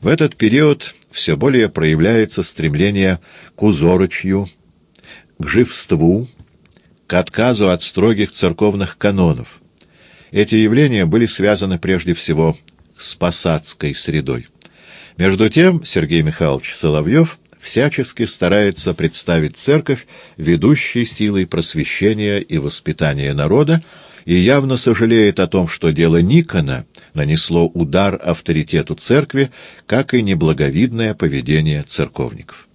В этот период все более проявляется стремление к узорочью, к живству, к отказу от строгих церковных канонов. Эти явления были связаны прежде всего с посадской средой. Между тем Сергей Михайлович Соловьев всячески старается представить церковь ведущей силой просвещения и воспитания народа и явно сожалеет о том, что дело Никона нанесло удар авторитету церкви, как и неблаговидное поведение церковников.